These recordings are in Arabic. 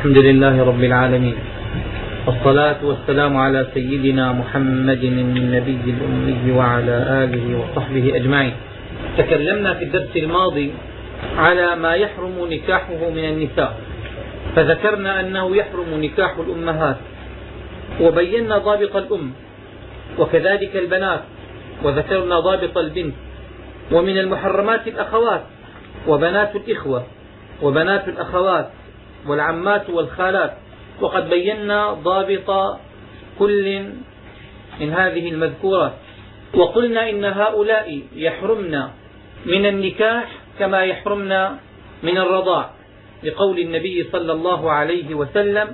الحمد لله رب العالمين. والصلاة والسلام على سيدنا محمد النبي الأمي وعلى آله وصحبه أجمعين. تكلمنا في الدرس الماضي على ما يحرم نكاحه من النساء. فذكرنا أنه يحرم نكاح الأمهات. وبينا ضابط الأم وكذلك البنات. وذكرنا ضابط البنت. ومن المحرمات الأخوات وبنات الإخوة وبنات الأخوات. والعمات والخالات. وقد بينا ضابط كل من هذه المذكورات وقلنا إن هؤلاء يحرمن من النكاح كما يحرمن من الرضاع. لقول النبي صلى الله عليه وسلم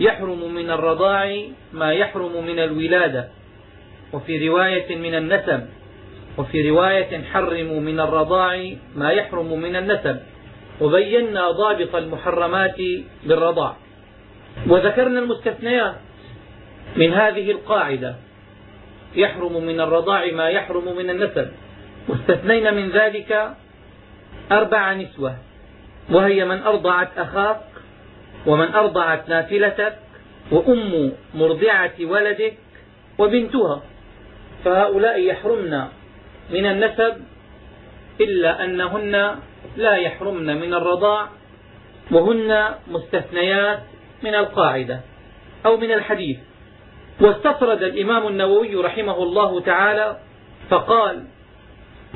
يحرم من الرضاع ما يحرم من الولادة. وفي رواية من النسب. وفي رواية حرموا من الرضاع ما يحرم من النسب. وبينا ضابط المحرمات بالرضاع. وذكرنا المستثنيات من هذه القاعدة. يحرم من الرضاع ما يحرم من النسب. واستثنينا من ذلك أربع نسوة. وهي من أرضعت أخاك ومن أرضعت نافلتك وأم مرضعة ولدك وبنتها. فهؤلاء يحرمن من النسب إلا أنهن لا يحرمن من الرضاع وهن مستثنيات من القاعدة أو من الحديث. واستطرد الإمام النووي رحمه الله تعالى فقال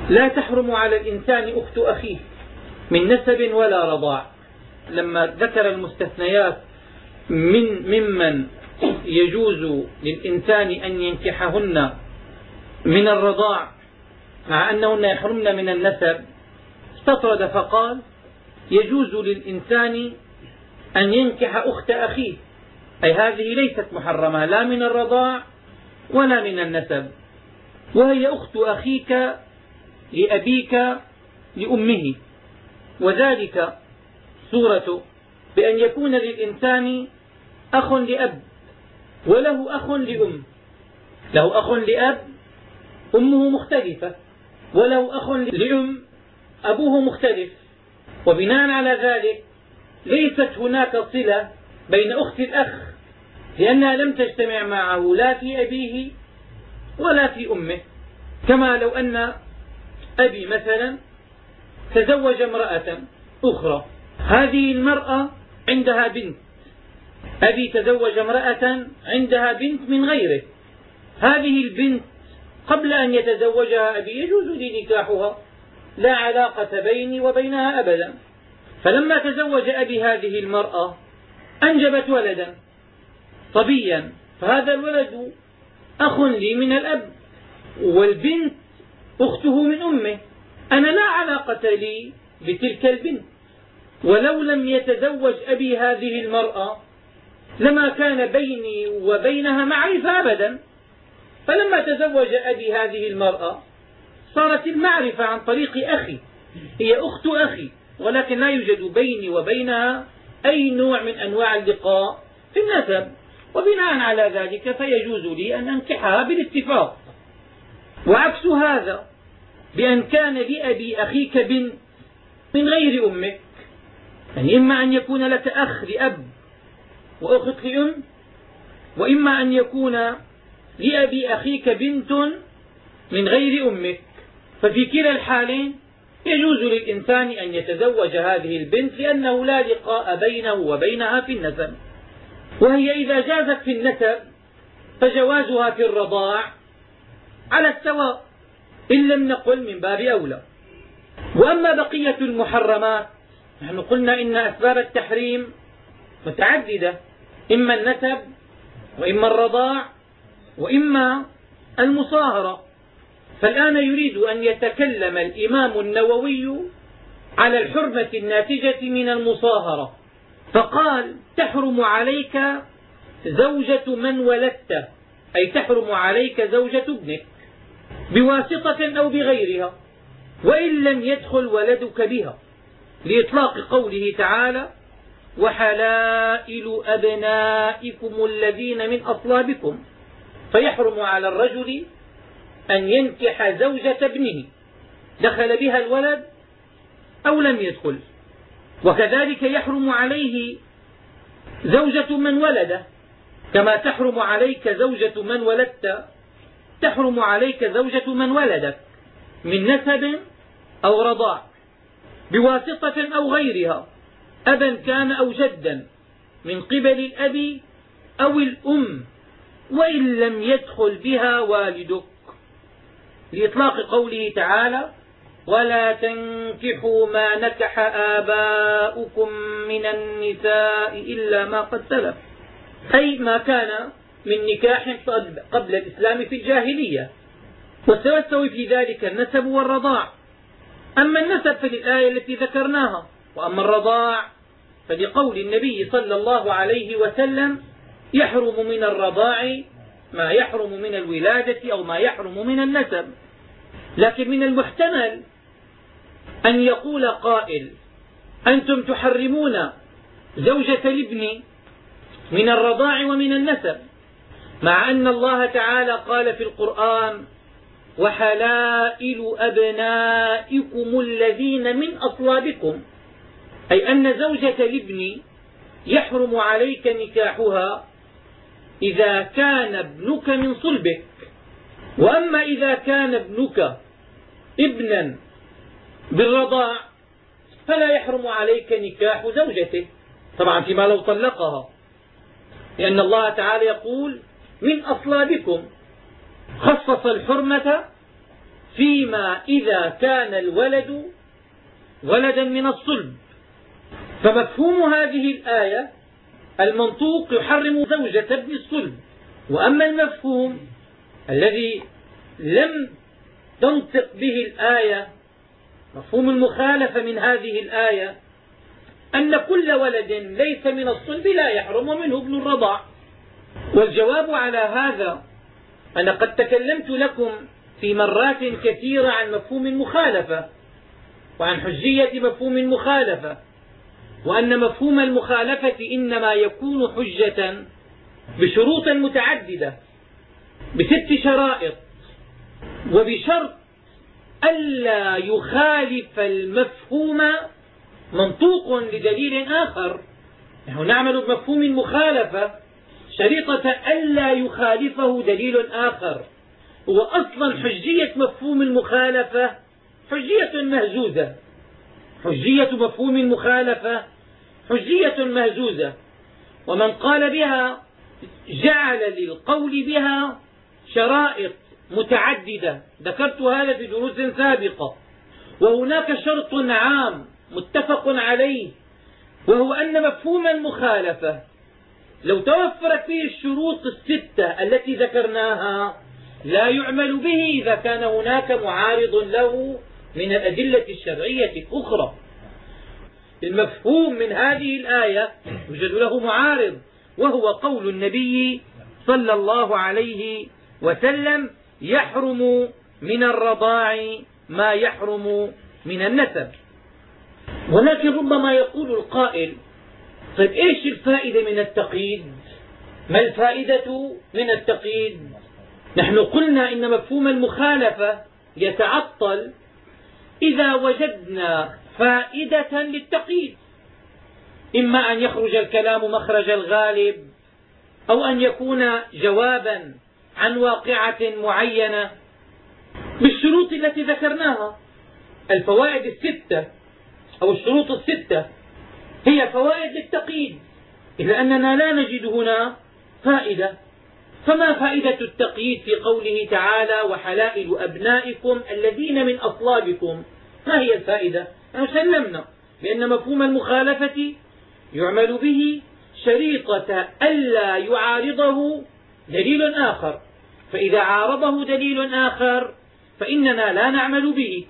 لا تحرم على الإنسان أخت أخيه من نسب ولا رضاع. لما ذكر المستثنيات من ممن يجوز للإنسان أن ينكحهن من الرضاع مع أنهن يحرمن من النسب. استطرد فقال يجوز للإنسان أن ينكح أخت أخيه. أي هذه ليست محرمة لا من الرضاع ولا من النسب. وهي أخت أخيك لأبيك لأمه. وذلك صورة بأن يكون للإنسان أخ لأب وله أخ لأم. له أخ لأب أمه مختلفة. وله أخ لأم أبوه مختلف. وبناء على ذلك ليست هناك صلة بين أخت الأخ لأنها لم تجتمع معه لا في أبيه ولا في أمه. كما لو أن أبي مثلا تزوج امرأة أخرى. هذه المرأة عندها بنت. أبي تزوج امرأة عندها بنت من غيره. هذه البنت قبل أن يتزوجها أبي يجوز لي نكاحها لا علاقة بيني وبينها أبدا. فلما تزوج أبي هذه المرأة أنجبت ولدا صبيا فهذا الولد أخ لي من الأب والبنت أخته من أمه. أنا لا علاقة لي بتلك البنت. ولو لم يتزوج أبي هذه المرأة لما كان بيني وبينها معرفة أبدا فلما تزوج أبي هذه المرأة صارت المعرفة عن طريق أخي. هي أخت أخي ولكن لا يوجد بيني وبينها أي نوع من أنواع اللقاء في النسب. وبناء على ذلك فيجوز لي أن أنكحها بالاتفاق. وعكس هذا بأن كان لأبي أخيك بنت من غير أمك. يعني إما أن يكون لك أخ لأب وأخت لأم وإما أن يكون لأبي أخيك بنت من غير أمك. ففي كلا الحالين يجوز للإنسان أن يتزوج هذه البنت لأنه لا لقاء بينه وبينها في النسب. وهي إذا جازت في النسب فجوازها في الرضاع على السواء إن لم نقل من باب أولى. وأما بقية المحرمات نحن قلنا إن أسباب التحريم متعددة إما النسب وإما الرضاع وإما المصاهرة فالآن يريد أن يتكلم الإمام النووي على الحرمة الناتجة من المصاهرة فقال تحرم عليك زوجة من ولدته أي تحرم عليك زوجة ابنك بواسطة أو بغيرها وإن لم يدخل ولدك بها. لإطلاق قوله تعالى وحلائل أبنائكم الذين من أصلابكم. فيحرم على الرجل أن ينكح زوجة ابنه. دخل بها الولد أو لم يدخل. وكذلك يحرم عليه زوجة من ولد. كما تحرم عليك زوجة من ولدت تحرم عليك زوجة من ولدك من نسب أو رضاع بواسطة أو غيرها أبا كان أو جدا من قبل الأب أو الأم. وإن لم يدخل بها والدك. لإطلاق قوله تعالى ولا تنكحوا ما نكح آباؤكم من النساء إلا ما قد سلف. أي ما كان من نكاح قبل الإسلام في الجاهلية. وسيستوي في ذلك النسب والرضاع. أما النسب فللآية التي ذكرناها. وأما الرضاع فلقول النبي صلى الله عليه وسلم يحرم من الرضاع ما يحرم من الولادة أو ما يحرم من النسب. لكن من المحتمل أن يقول قائل أنتم تحرمون زوجة الابن من الرضاع ومن النسب مع أن الله تعالى قال في القرآن وحلائل أبنائكم الذين من أصلابكم أي أن زوجة الابن يحرم عليك نكاحها إذا كان ابنك من صلبك. وأما إذا كان ابنك ابنا بالرضاع فلا يحرم عليك نكاح زوجته. طبعا فيما لو طلقها. لأن الله تعالى يقول من أصلابكم خصص الحرمة فيما إذا كان الولد ولدا من الصلب. فمفهوم هذه الآية المنطوق يحرم زوجة ابن الصلب وأما المفهوم الذي لم تنطق به الآية مفهوم المخالفة من هذه الآية أن كل ولد ليس من الصلب لا يحرم منه ابن الرضاع. والجواب على هذا أنا قد تكلمت لكم في مرات كثيرة عن مفهوم المخالفة وعن حجية مفهوم المخالفة. وأن مفهوم المخالفة إنما يكون حجة بشروط متعددة بست شرائط وبشرط ألا يخالف المفهوم منطوق لدليل آخر. نحن نعمل بمفهوم المخالفة شريطة ألا يخالفه دليل آخر. هو أصلا حجية مفهوم المخالفة حجية مهزوزة. حجية مفهوم المخالفة حجية مهزوزة. ومن قال بها جعل للقول بها شرائط متعددة. ذكرت هذا في دروس سابقة. وهناك شرط عام متفق عليه وهو أن مفهوم المخالفة لو توفرت فيه الشروط الستة التي ذكرناها لا يعمل به إذا كان هناك معارض له من الأدلة الشرعية الأخرى. المفهوم من هذه الآية يوجد له معارض وهو قول النبي صلى الله عليه وسلم يحرم من الرضاع ما يحرم من النسب. ولكن ربما يقول القائل طيب إيش الفائدة من التقييد؟ ما الفائدة من التقييد؟ نحن قلنا إن مفهوم المخالفة يتعطل إذا وجدنا فائدة للتقييد. إما أن يخرج الكلام مخرج الغالب أو أن يكون جوابا عن واقعة معينة بالشروط التي ذكرناها. الفوائد الستة أو الشروط الستة هي فوائد للتقييد. إذا أننا لا نجد هنا فائدة. فما فائدة التقييد في قوله تعالى وحلائل أبنائكم الذين من أصلابكم؟ ما هي الفائدة؟ سلمنا بأن مفهوم المخالفة يعمل به شريطة ألا يعارضه دليل آخر. فإذا عارضه دليل آخر فإننا لا نعمل به.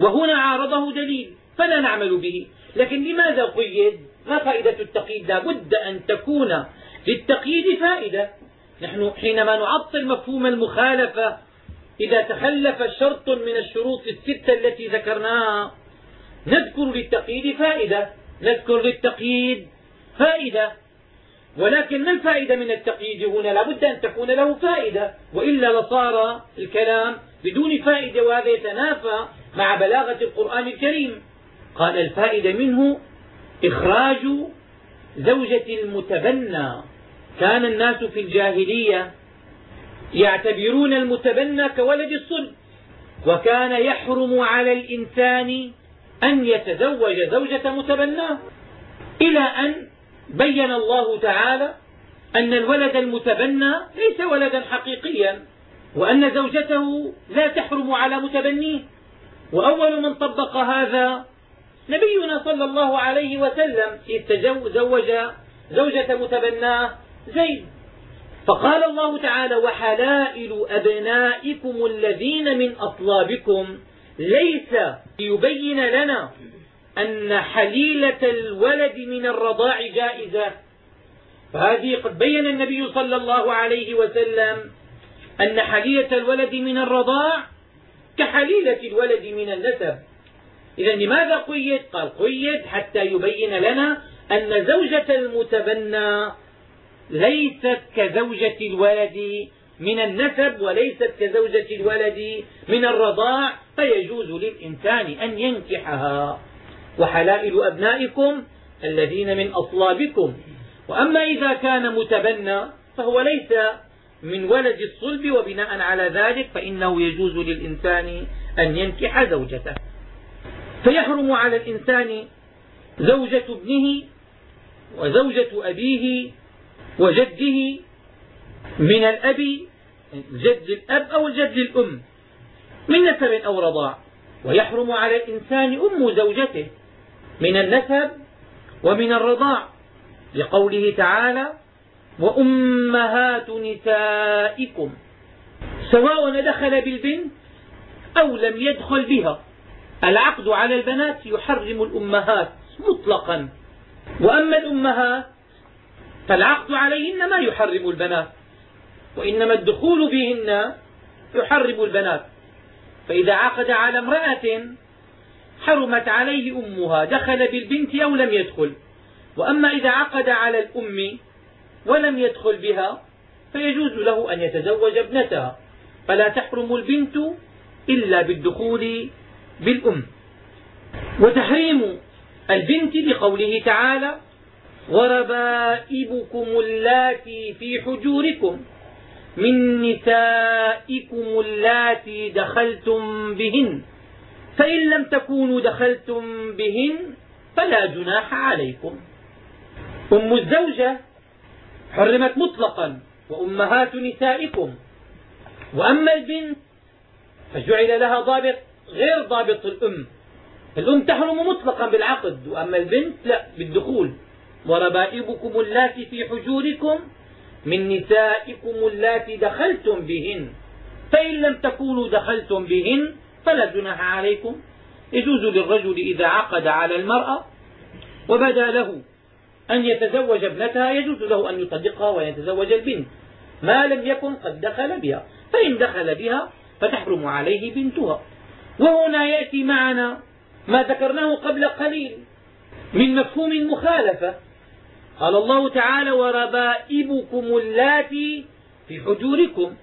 وهنا عارضه دليل فلا نعمل به. لكن لماذا قيد؟ ما فائدة التقييد؟ لا بد أن تكون للتقييد فائدة. نحن حينما نعطل مفهوم المخالفة إذا تخلف شرط من الشروط الستة التي ذكرناها نذكر للتقييد فائدة نذكر للتقييد فائدة. ولكن ما الفائدة من التقييد هنا؟ لا بد أن تكون له فائدة وإلا لصار الكلام بدون فائدة وهذا يتنافى مع بلاغة القرآن الكريم. قال الفائدة منه إخراج زوجة المتبنى. كان الناس في الجاهلية يعتبرون المتبنى كولد الصلب وكان يحرم على الإنسان أن يتزوج زوجة متبناه. إلى أن بين الله تعالى أن الولد المتبنى ليس ولدا حقيقيا وأن زوجته لا تحرم على متبنيه. وأول من طبق هذا نبينا صلى الله عليه وسلم إذ تزوج زوجة متبناه زيد فقال الله تعالى وحلائل أبنائكم الذين من أصلابكم ليس ليبين لنا أن حليلة الولد من الرضاع جائزة. فهذه قد بين النبي صلى الله عليه وسلم أن حليلة الولد من الرضاع كحليلة الولد من النسب. إذا لماذا قيد؟ قال قيد حتى يبين لنا أن زوجة المتبنى ليست كزوجة الولد من النسب وليست كزوجة الولد من الرضاع فيجوز للإنسان أن ينكحها. وحلائل أبنائكم الذين من أصلابكم. وأما إذا كان متبنى فهو ليس من ولد الصلب وبناء على ذلك فإنه يجوز للإنسان أن ينكح زوجته. فيحرم على الإنسان زوجة ابنه وزوجة أبيه وجده من الأب جد الأب أو الجد الأم من نسب أو رضاع. ويحرم على الإنسان أم زوجته من النسب ومن الرضاع لقوله تعالى وأمهات نسائكم سواء دخل بالبنت أو لم يدخل بها. العقد على البنات يحرم الأمهات مطلقا. وأما الأمهات فالعقد عليهن ما يحرم البنات وإنما الدخول بهن يحرم البنات. فإذا عقد على امرأة حرمت عليه أمها دخل بالبنت أو لم يدخل. وأما إذا عقد على الأم ولم يدخل بها فيجوز له أن يتزوج ابنتها. فلا تحرم البنت إلا بالدخول بالأم. وتحريم البنت بقوله تعالى وربائبكم اللاتي في حجوركم من نسائكم اللاتي دخلتم بهن فإن لم تكونوا دخلتم بهن فلا جناح عليكم. أم الزوجة حرمت مطلقا وأمهات نسائكم وأما البنت فجعل لها ضابط غير ضابط الأم الأم تحرم مطلقا بالعقد وأما البنت لا بالدخول. وربائبكم اللاتي في حجوركم من نسائكم اللاتي دخلتم بهن. فإن لم تكونوا دخلتم بهن فلا جناح عليكم. يجوز للرجل إذا عقد على المرأة وبدا له أن يتزوج ابنتها يجوز له أن يطلقها ويتزوج البنت. ما لم يكن قد دخل بها فإن دخل بها فتحرم عليه بنتها. وهنا يأتي معنا ما ذكرناه قبل قليل من مفهوم المخالفة. قال الله تعالى وربائبكم اللاتي في حجوركم.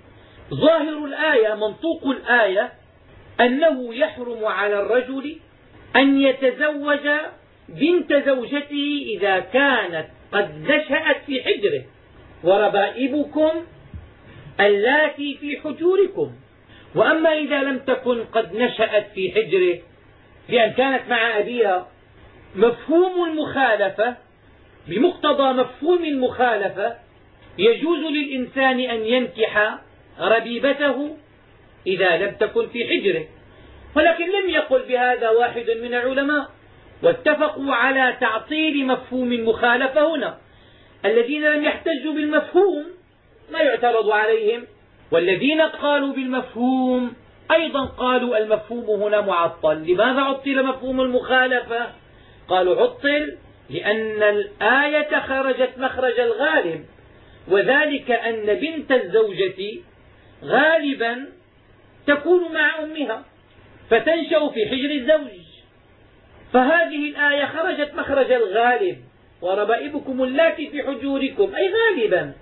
ظاهر الآية منطوق الآية أنه يحرم على الرجل أن يتزوج بنت زوجته إذا كانت قد نشأت في حجره. وربائبكم اللاتي في حجوركم. وأما إذا لم تكن قد نشأت في حجره بأن كانت مع أبيها مفهوم المخالفة بمقتضى مفهوم المخالفة يجوز للإنسان أن ينكح ربيبته إذا لم تكن في حجره ولكن لم يقل بهذا واحد من العلماء. واتفقوا على تعطيل مفهوم المخالفة هنا. الذين لم يحتجوا بالمفهوم ما يعترض عليهم والذين قالوا بالمفهوم أيضا قالوا المفهوم هنا معطل. لماذا عطل مفهوم المخالفة؟ قالوا عطل لأن الآية خرجت مخرج الغالب وذلك أن بنت الزوجة غالبا تكون مع أمها فتنشأ في حجر الزوج. فهذه الآية خرجت مخرج الغالب وربائبكم اللاتي في حجوركم أي غالبا.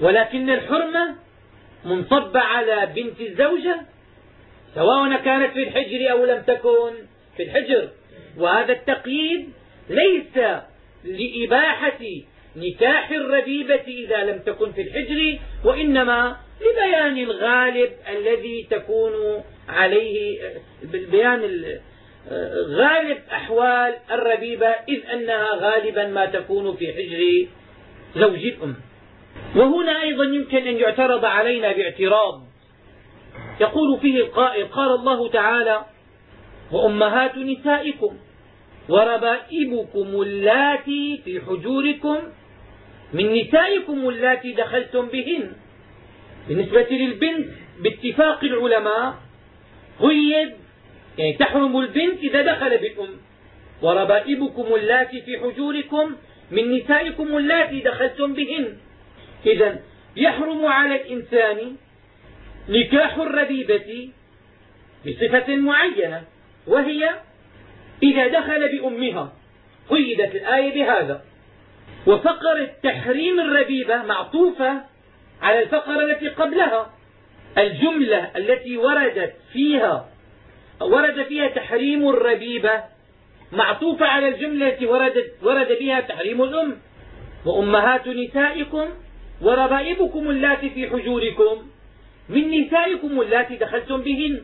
ولكن الحرمة منصبة على بنت الزوجة سواء كانت في الحجر أو لم تكن في الحجر. وهذا التقييد ليس لإباحة نكاح الربيبة إذا لم تكن في الحجر وإنما لبيان الغالب الذي تكون عليه بيان غالب أحوال الربيبة إذ أنها غالبا ما تكون في حجر زوج الأم. وهنا أيضا يمكن أن يعترض علينا باعتراض. يقول فيه القائل قال الله تعالى وأمهات نسائكم وربائبكم اللاتي في حجوركم من نسائكم اللاتي دخلتم بهن. بالنسبة للبنت باتفاق العلماء قيد يعني تحرم البنت إذا دخل بالأم. وربائبكم اللاتي في حجوركم من نسائكم اللاتي دخلتم بهن. إذا يحرم على الإنسان نكاح الربيبة بصفة معينة وهي إذا دخل بأمها قيدت الآية بهذا وفقرة تحريم الربيبة معطوفة على الفقرة التي قبلها. الجملة التي وردت فيها ورد فيها تحريم الربيبة معطوفة على الجملة التي وردت ورد بها تحريم الأم. وأمهات نسائكم وربائبكم اللاتي في حجوركم من نسائكم اللاتي دخلتم بهن.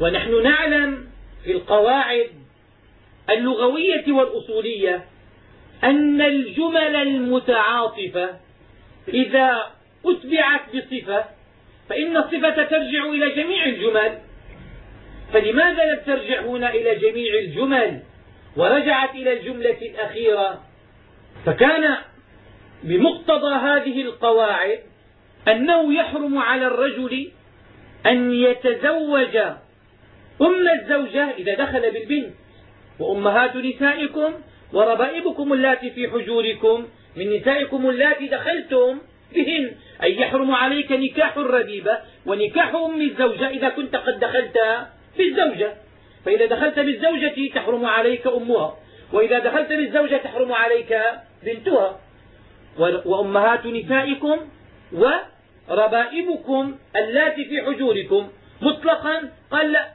ونحن نعلم في القواعد اللغوية والأصولية أن الجمل المتعاطفة إذا أتبعت بصفة فإن الصفة ترجع إلى جميع الجمل. فلماذا لم ترجع هنا إلى جميع الجمل ورجعت إلى الجملة الأخيرة؟ فكان بمقتضى هذه القواعد أنه يحرم على الرجل أن يتزوج أم الزوجة إذا دخل بالبنت. وأمهات نسائكم وربائبكم اللاتي في حجوركم من نسائكم اللاتي دخلتم بهن أي يحرم عليك نكاح الربيبة ونكاح أم الزوجة إذا كنت قد دخلت بالزوجة. فإذا دخلت بالزوجة تحرم عليك أمها وإذا دخلت بالزوجة تحرم عليك بنتها. وأمهات نسائكم وربائبكم اللاتي في حجوركم. مطلقا قال لا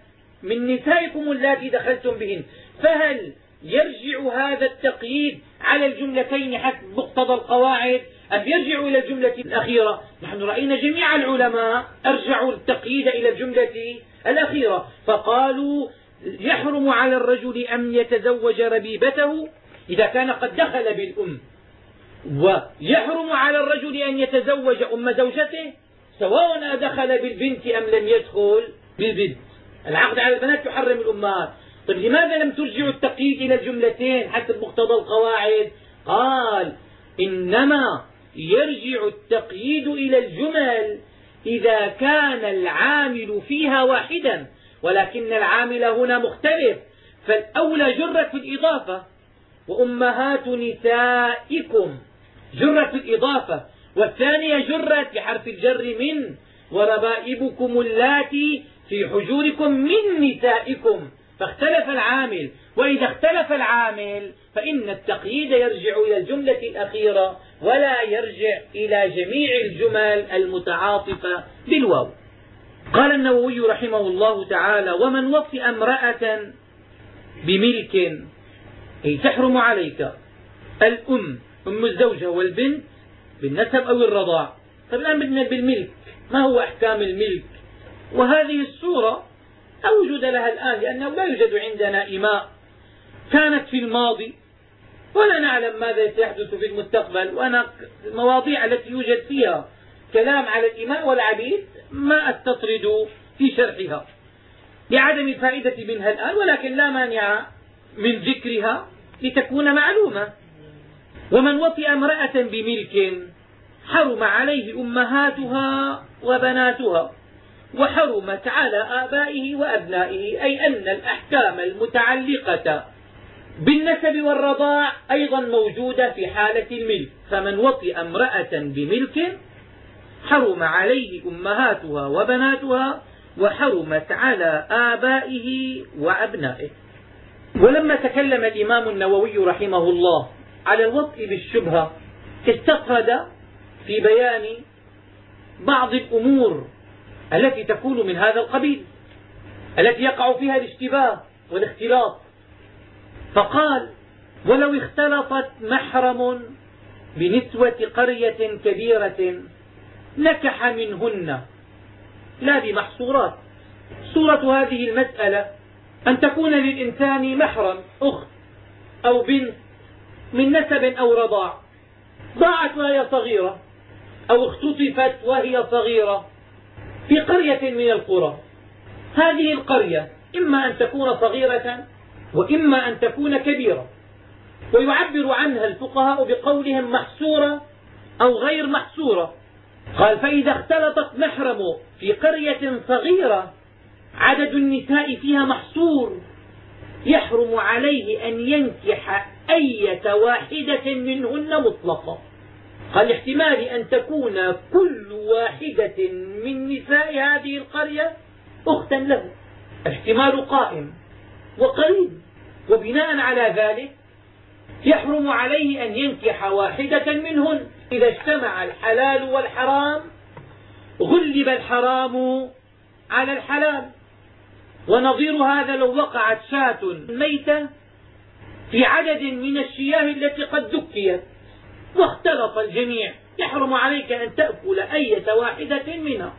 من نسائكم اللاتي دخلتم بهن. فهل يرجع هذا التقييد على الجملتين حسب مقتضى القواعد؟ أم يرجع إلى الجملة الأخيرة؟ نحن رأينا جميع العلماء أرجعوا التقييد إلى الجملة الأخيرة فقالوا يحرم على الرجل أن يتزوج ربيبته إذا كان قد دخل بالأم. ويحرم على الرجل أن يتزوج أم زوجته سواء دخل بالبنت أم لم يدخل بالبنت. العقد على البنات يحرم الأمهات. طيب لماذا لم ترجعوا التقييد إلى الجملتين حسب مقتضى القواعد؟ قال إنما يرجع التقييد إلى الجمل إذا كان العامل فيها واحدا ولكن العامل هنا مختلف فالأولى جرت في الإضافة وأمهات نسائكم جرت في الإضافة والثانية جرت بحرف الجر من وربائبكم اللاتي في حجوركم من نسائكم. فاختلف العامل وإذا اختلف العامل فإن التقييد يرجع إلى الجملة الأخيرة ولا يرجع إلى جميع الجمل المتعاطفة بالواو. قال النووي رحمه الله تعالى ومن وطئ امرأة بملك أي تحرم عليك الأم أم الزوجة والبنت بالنسب أو الرضاع طيب الآن بدنا بالملك ما هو أحكام الملك؟ وهذه الصورة لها الآن لأنه لا يوجد عندنا إماء كانت في الماضي ولا نعلم ماذا سيحدث في المستقبل. وأنا المواضيع التي يوجد فيها كلام على الإماء والعبيد ما أستطرد في شرحها. لعدم الفائدة منها الآن ولكن لا مانع من ذكرها لتكون معلومة. ومن وطئ امرأة بملك حرم عليه أمهاتها وبناتها. وحرمت على آبائه وأبنائه أي أن الأحكام المتعلقة بالنسب والرضاع أيضا موجودة في حالة الملك. فمن وطئ امرأة بملك حرم عليه أمهاتها وبناتها وحرمت على آبائه وأبنائه. ولما تكلم الإمام النووي رحمه الله على الوطء بالشبهة استطرد في بيان بعض الأمور التي تكون من هذا القبيل التي يقع فيها الاشتباه والاختلاط. فقال ولو اختلطت محرم بنسوة قرية كبيرة نكح منهن. لا بمحصورات. صورة هذه المسألة أن تكون للإنسان محرم أخت أو بنت من نسب أو رضاع. ضاعت وهي صغيرة أو اختطفت وهي صغيرة. في قرية من القرى. هذه القرية إما أن تكون صغيرة وإما أن تكون كبيرة. ويعبر عنها الفقهاء بقولهم محصورة أو غير محصورة. قال فإذا اختلطت محرم في قرية صغيرة عدد النساء فيها محصور. يحرم عليه أن ينكح أية واحدة منهن مطلقة قال احتمال أن تكون كل واحدة من نساء هذه القرية أختا له. احتمال قائم وقريب. وبناء على ذلك يحرم عليه أن ينكح واحدة منهن. إذا اجتمع الحلال والحرام غلب الحرام على الحلال. ونظير هذا لو وقعت شاة ميتة في عدد من الشياه التي قد دكيت. واختلط الجميع. يحرم عليك أن تأكل أية واحدة منها.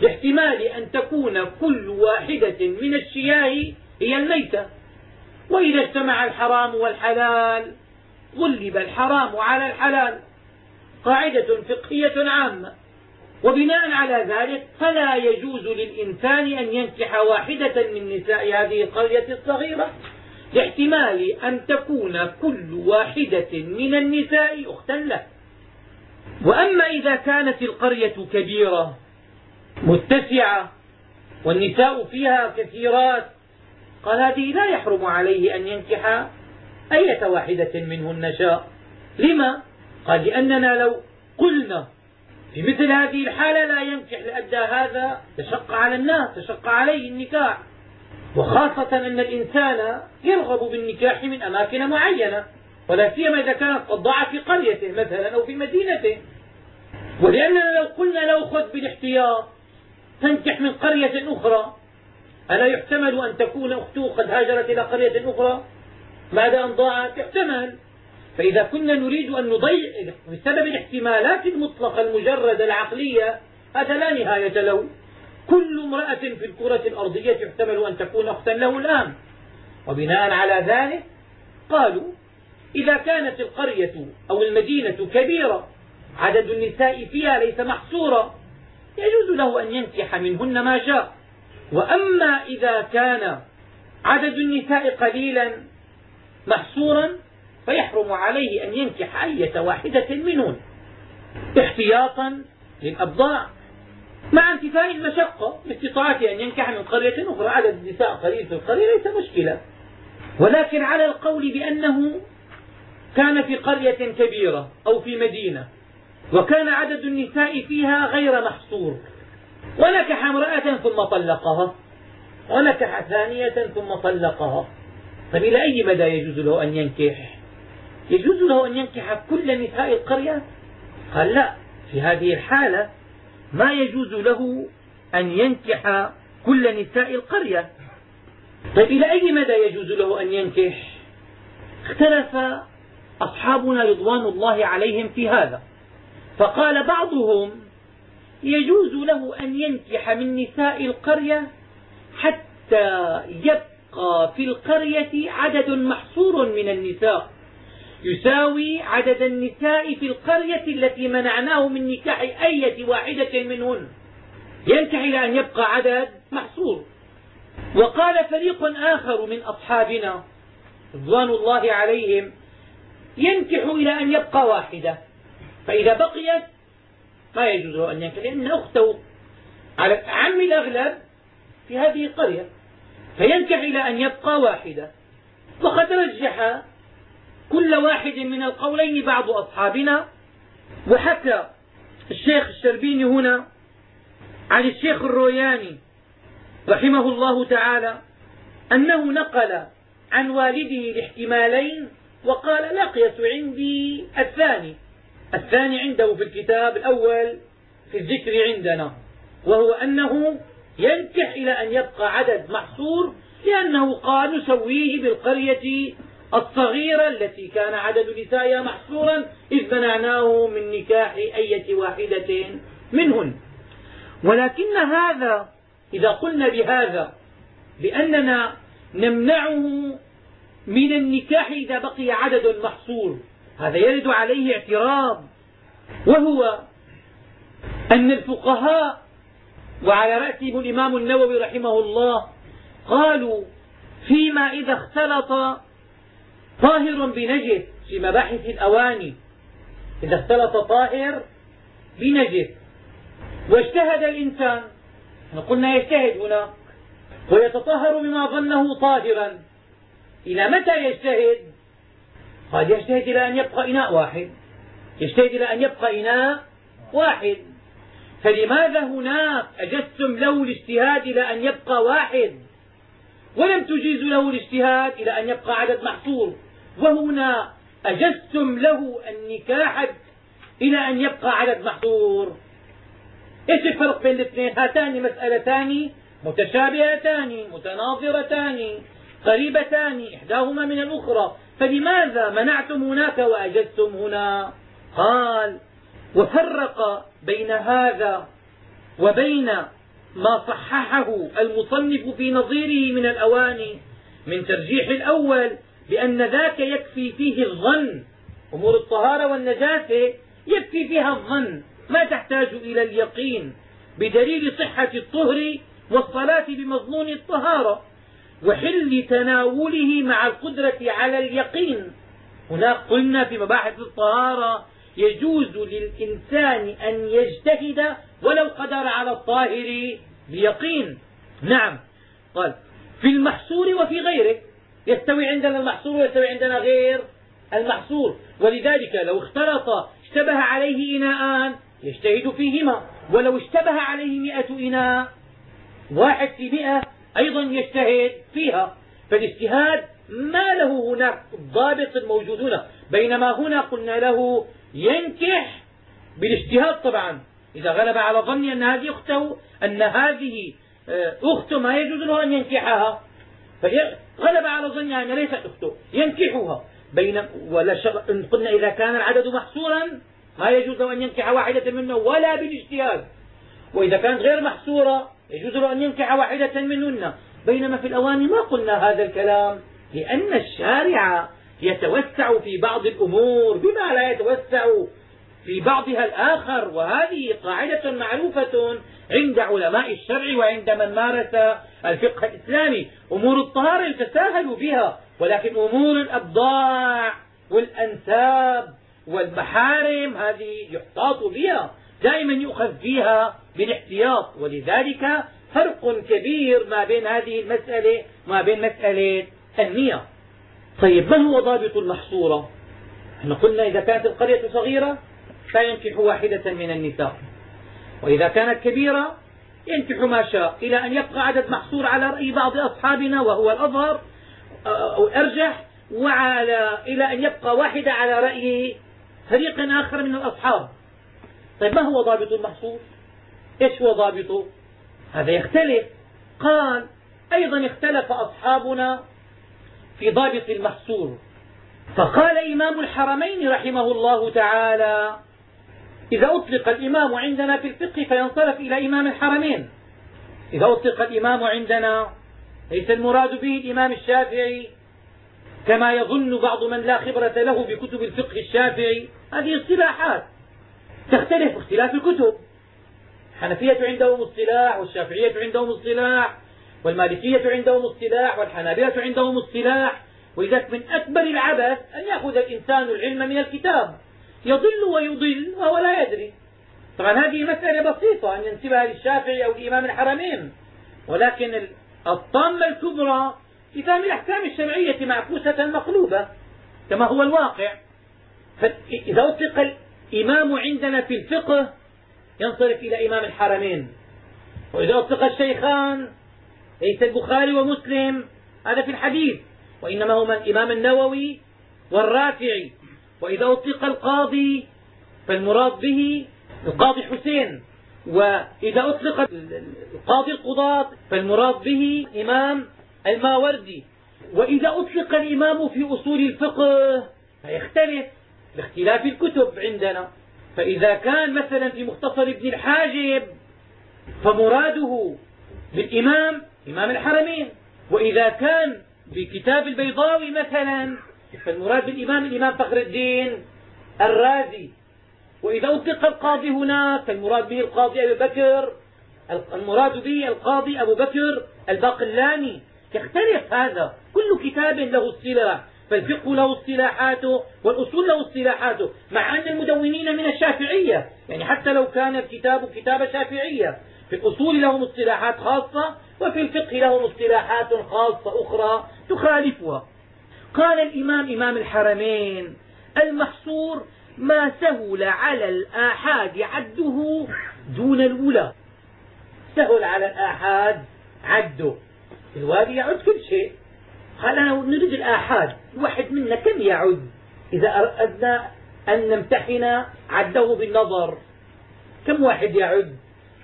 لاحتمال أن تكون كل واحدة من الشياه هي الميتة. وإذا اجتمع الحرام والحلال غلب الحرام على الحلال. قاعدة فقهية عامة. وبناء على ذلك فلا يجوز للإنسان أن ينكح واحدة من نساء هذه القرية الصغيرة. لاحتمال أن تكون كل واحدة من النساء أختا له. وأما إذا كانت القرية كبيرة متسعة والنساء فيها كثيرات قال هذه لا يحرم عليه أن ينكح أية واحدة منهن شاء. لما؟ قال لأننا لو قلنا في مثل هذه الحالة لا ينكح لأدى هذا تشق على الناس تشق عليه النكاح. وخاصة أن الإنسان يرغب بالنكاح من أماكن معينة ولا سيما إذا كانت قد ضاع في قريته مثلا أو في مدينته. ولأننا لو قلنا له خذ بالاحتياط تنكح من قرية أخرى. ألا يحتمل أن تكون أخته قد هاجرت إلى قرية أخرى؟ بعد أن ضاعت؟ يحتمل فإذا كنا نريد أن نضيع بسبب الاحتمالات المطلقة المجردة العقلية هذا لا نهاية له. كل امرأة في الكرة الأرضية يحتمل أن تكون أختا له الآن. وبناء على ذلك قالوا إذا كانت القرية أو المدينة كبيرة عدد النساء فيها ليس محصورا يجوز له أن ينكح منهن ما شاء. وأما إذا كان عدد النساء قليلا محصورا فيحرم عليه أن ينكح أية واحدة منهن احتياطا للأبضاع. مع انتفاء المشقة باستطاعته أن ينكح من قرية أخرى. عدد النساء قليل في القرية ليس مشكلة. ولكن على القول بأنه كان في قرية كبيرة أو في مدينة وكان عدد النساء فيها غير محصور. ونكح امرأة ثم طلقها. ونكح ثانية ثم طلقها. طيب إلى أي مدى يجوز له أن ينكح؟ يجوز له أن ينكح كل نساء القرية؟ قال لا في هذه الحالة ما يجوز له أن ينكح كل نساء القرية. طيب إلى أي مدى يجوز له أن ينكح؟ اختلف أصحابنا رضوان الله عليهم في هذا. فقال بعضهم يجوز له أن ينكح من نساء القرية حتى يبقى في القرية عدد محصور من النساء. يساوي عدد النساء في القرية التي منعناه من نكاح أية واحدة منهن. ينتهي إلى أن يبقى عدد محصور. وقال فريق آخر من أصحابنا رضوان الله عليهم ينكح إلى أن يبقى واحدة. فإذا بقيت ما يجوز له أن ينكح لأن أخته على عم الأغلب في هذه القرية. فينكح إلى أن يبقى واحدة. وقد رجح كل واحد من القولين بعض أصحابنا. وحكى الشيخ الشربيني هنا عن الشيخ الروياني رحمه الله تعالى أنه نقل عن والده الاحتمالين وقال لقيت عندي الثاني. الثاني عنده في الكتاب الأول في الذكر عندنا وهو أنه ينكح إلى أن يبقى عدد محصور لأنه قال نسويه بالقرية الصغيرة التي كان عدد نسائها محصورا إذ منعناه من نكاح أية واحدة منهن. ولكن هذا إذا قلنا بهذا بأننا نمنعه من النكاح إذا بقي عدد محصور. هذا يرد عليه اعتراض وهو أن الفقهاء وعلى رأسهم الإمام النووي رحمه الله قالوا فيما إذا اختلط طاهر بنجس في مباحث الأواني. إذا اختلط طاهر بنجس واجتهد الإنسان قلنا يجتهد هنا ويتطهر بما ظنه طاهرا. إلى متى يجتهد؟ قال يجتهد إلى أن يبقى إناء واحد. يجتهد إلى أن يبقى إناء واحد. فلماذا هناك أجزتم له الاجتهاد إلى أن يبقى واحد؟ ولم تجيزوا له الاجتهاد إلى أن يبقى عدد محصور. وهنا أجزتم له النكاح إلى أن يبقى عدد محصور إيش الفرق بين الاثنين؟ هاتان مسألتان متشابهتان متناظرتان قريبتان إحداهما من الأخرى. فلماذا منعتم هناك وأجزتم هنا؟ قال وفرق بين هذا وبين ما صححه المصنف في نظيره من الأواني من ترجيح الأول بأن ذاك يكفي فيه الظن. أمور الطهارة والنجاسة يكفي فيها الظن. ما تحتاج إلى اليقين. بدليل صحة الطهر والصلاة بمظنون الطهارة. وحل تناوله مع القدرة على اليقين. هناك قلنا في مباحث الطهارة يجوز للإنسان أن يجتهد ولو قدر على الطاهر بيقين. نعم. قال في المحصور وفي غيره. يستوي عندنا المحصور ويستوي عندنا غير المحصور ولذلك لو اختلط اشتبه عليه إناءان يجتهد فيهما. ولو اشتبه عليه مئة إناء واحد في مئة أيضا يجتهد فيها. فالاجتهاد ما له هناك ضابط موجود هنا. بينما هنا قلنا له ينكح بالاجتهاد طبعا. إذا غلب على ظني أن هذه أخته أن هذه آه، أخته ما يجوز له أن ينكحها. فغلب على ظني أن ليست أخته ينكحها. بين ولا قلنا إذا كان العدد محصورا ما يجوز له أن ينكح واحدة منه ولا بالاجتهاد وإذا كانت غير محصورة يجوز له أن ينكح واحدة منهن. بينما في الأواني ما قلنا هذا الكلام لأن الشارع يتوسع في بعض الأمور بما لا يتوسع في بعضها الآخر وهذه قاعدة معروفة عند علماء الشرع وعند من مارس الفقه الإسلامي. أمور الطهارة يتساهل بها ولكن أمور الأبضاع والأنساب والمحارم هذه يحتاط بها دائما يؤخذ فيها بالاحتياط. ولذلك فرق كبير ما بين هذه المسألة وما بين مسألة النية. طيب من هو ضابط المحصورة؟ إحنا قلنا إذا كانت القرية صغيرة فينكح واحدة من النساء. وإذا كانت كبيرة ينكح ما شاء إلى أن يبقى عدد محصور على رأي بعض أصحابنا وهو الأظهر أو الأرجح وعلى إلى أن يبقى واحدة على رأي فريق آخر من الأصحاب. طيب ما هو ضابط المحصور إيش هو ضابطه؟ هذا يختلف. قال أيضا اختلف أصحابنا في ضابط المحصور. فقال إمام الحرمين رحمه الله تعالى إذا أطلق الإمام عندنا في الفقه فينصرف إلى إمام الحرمين. إذا أطلق الإمام عندنا ليس المراد به الإمام الشافعي كما يظن بعض من لا خبرة له بكتب الفقه الشافعي. هذه اصطلاحات. تختلف اختلاف الكتب. الحنفية عندهم اصطلاح والشافعية عندهم اصطلاح والمالكية عندهم اصطلاح والحنابلة عندهم اصطلاح. ولذلك من أكبر العبث أن يأخذ الإنسان العلم من الكتاب. يضل ويضل وهو لا يدري. طبعا هذه مسألة بسيطة أن ينسبها للشافعي أو لإمام الحرمين ولكن الطامة الكبرى في فهم الأحكام الشرعية معكوسة مقلوبة كما هو الواقع. فإذا أطلق الإمام عندنا في الفقه ينصرف إلى إمام الحرمين. وإذا أطلق الشيخان ليس البخاري ومسلم هذا في الحديث. وإنما هما الإمام النووي والرافعي. وإذا أطلق القاضي فالمراد به القاضي حسين. وإذا أطلق القاضي القضاة فالمراد به إمام الماوردي. وإذا أطلق الإمام في أصول الفقه فيختلف باختلاف الكتب عندنا. فإذا كان مثلا في مختصر ابن الحاجب فمراده بالإمام إمام الحرمين. وإذا كان بكتاب البيضاوي مثلا فالمراد بالإمام الإمام فخر الدين الرازي. وإذا أطلق القاضي هناك فالمراد به القاضي أبي بكر. المراد به القاضي أبو بكر الباقلاني. يختلف هذا. كل كتاب له اصطلاح فالفقه له اصطلاحاته والأصول له اصطلاحاته مع أن المدونين من الشافعية. يعني حتى لو كان الكتاب كتاب شافعية في الأصول لهم اصطلاحات خاصة وفي الفقه لهم اصطلاحات خاصة أخرى تخالفها. قال الإمام إمام الحرمين المحصور ما سهل على الآحاد عده دون الأولى. سهل على الآحاد عده. الوادي يعد كل شيء. قال أنا نريد الآحاد. واحد منا كم يعد إذا أردنا أن نمتحن عده بالنظر. كم واحد يعد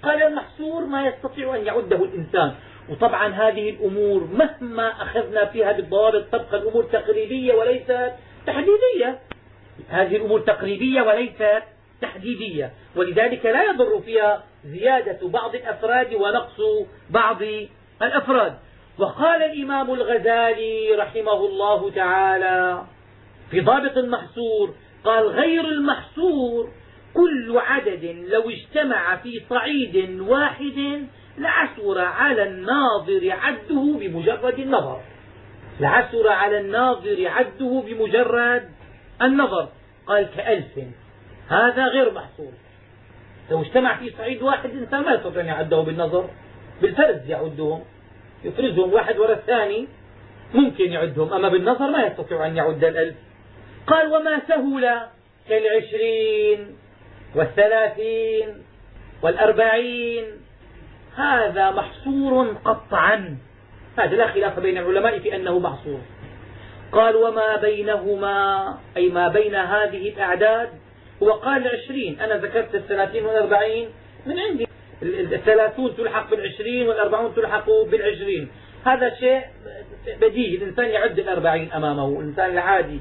قال المحصور ما يستطيع أن يعده الإنسان. وطبعا هذه الأمور مهما أخذنا فيها بالضوابط تبقى الأمور تقريبية وليست تحديدية. هذه الأمور تقريبية وليست تحديدية. ولذلك لا يضر فيها زيادة بعض الأفراد ونقص بعض الأفراد. وقال الإمام الغزالي رحمه الله تعالى في ضابط المحصور قال غير المحصور كل عدد لو اجتمع في صعيد واحد لعثر على الناظر عده بمجرد النظر. لعثر على الناظر عده بمجرد النظر. قال كألف. هذا غير محصور. لو اجتمع في صعيد واحد إنسان ما يستطيع أن يعده بالنظر. بالفرز يعدهم. يفرزهم واحد وراء الثاني. ممكن يعدهم أما بالنظر ما يستطيع أن يعد الألف. قال وما سهل كالعشرين والثلاثين والأربعين هذا محصور قطعا. هذا لا خلاف بين العلماء في أنه محصور. قال وما بينهما أي ما بين هذه الأعداد هو قال عشرين. أنا ذكرت الثلاثين والأربعين. من عندي الثلاثون تلحق بالعشرين والأربعون تلحق بالعشرين. هذا شيء بديهي. الإنسان يعد الأربعين أمامه الإنسان العادي.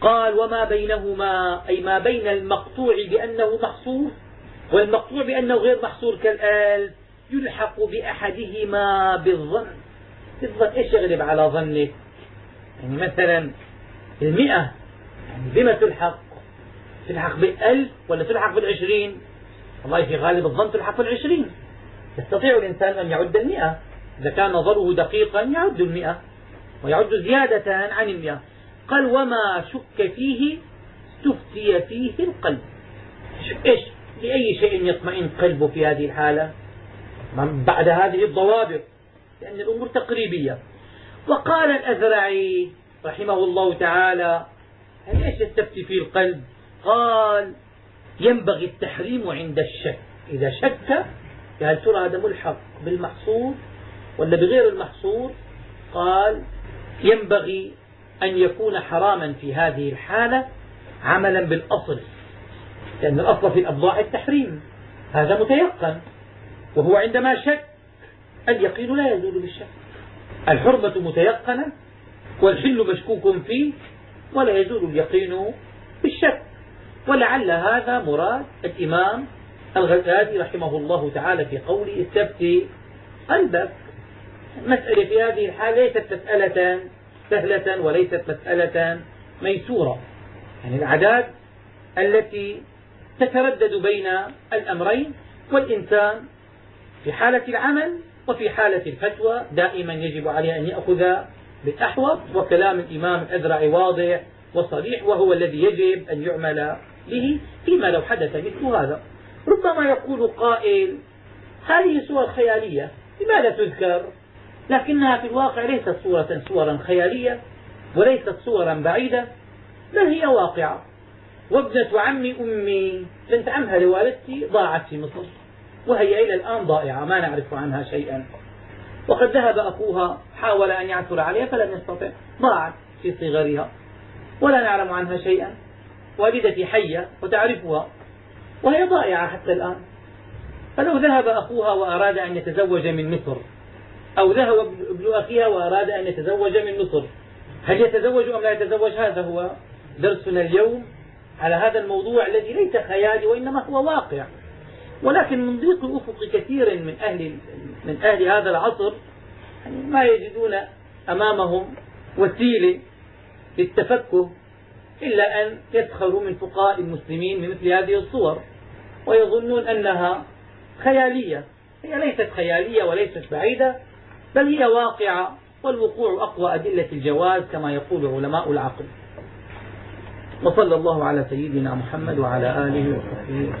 قال وما بينهما أي ما بين المقطوع بأنه محصور والمقطوع بأنه غير محصور كالآل يلحق بأحدهما بالظن. بالظن إيش يغلب على ظنك يعني مثلا المئة يعني بما تلحق؟ تلحق بالألف ولا تلحق بالعشرين؟ والله في غالب الظن تلحق بالعشرين. يستطيع الإنسان أن يعد المئة. إذا كان نظره دقيقا يعد المئة ويعد زيادة عن المئة. قال وما شك فيه استفتي فيه القلب. إيش؟ لأي شيء يطمئن قلبه في هذه الحالة؟ بعد هذه الضوابط لأن الأمور تقريبية. وقال الأزرعي رحمه الله تعالى يعني إيش يستفتي فيه القلب؟ قال ينبغي التحريم عند الشك. إذا شك هل ترى هذا ملحق بالمحصور ولا بغير المحصور قال ينبغي أن يكون حراما في هذه الحالة عملا بالأصل لأن الأصل في الأبضاع التحريم. هذا متيقن. وهو عندما شك اليقين لا يزول بالشك. الحرمة متيقنة والحل مشكوك فيه ولا يزول اليقين بالشك. ولعل هذا مراد الإمام الغزالي رحمه الله تعالى في قوله استفتي قلبك المسألة في هذه الحالة ليست مسألة سهلة وليست مسألة ميسورة. يعني الأعداد التي تتردد بين الأمرين والإنسان في حالة العمل وفي حالة الفتوى دائما يجب عليه أن يأخذ بالأحوط وكلام الإمام الأزرع واضح وصريح وهو الذي يجب أن يعمل به فيما لو حدث مثل هذا. ربما يقول قائل هذه صور خيالية لماذا تذكر؟ لكنها في الواقع ليست صورة صورا خيالية وليست صورا بعيدة. بل هي واقعة؟ وابنة عم أمي بنت عمها لوالدتي ضاعت في مصر. وهي إلى الآن ضائعة ما نعرف عنها شيئا. وقد ذهب أخوها حاول أن يعثر عليها فلم يستطع ضاعت في صغرها ولا نعلم عنها شيئا. والدتي حية وتعرفها وهي ضائعة حتى الآن. فلو ذهب أخوها وأراد أن يتزوج من مصر أو ذهب ابن أخيها وأراد أن يتزوج من مصر هل يتزوج أم لا يتزوج؟ هذا هو درسنا اليوم على هذا الموضوع الذي ليس خيالي وإنما هو واقع. ولكن من ضيق أفق كثير من أهل, من أهل هذا العصر يعني ما يجدون أمامهم وسيلة للتفكه إلا أن يسخروا من فقهاء المسلمين من مثل هذه الصور ويظنون أنها خيالية. هي ليست خيالية وليست بعيدة بل هي واقعة والوقوع أقوى أدلة الجواز كما يقول علماء العقل. وصلى الله على سيدنا محمد وعلى آله وصحبه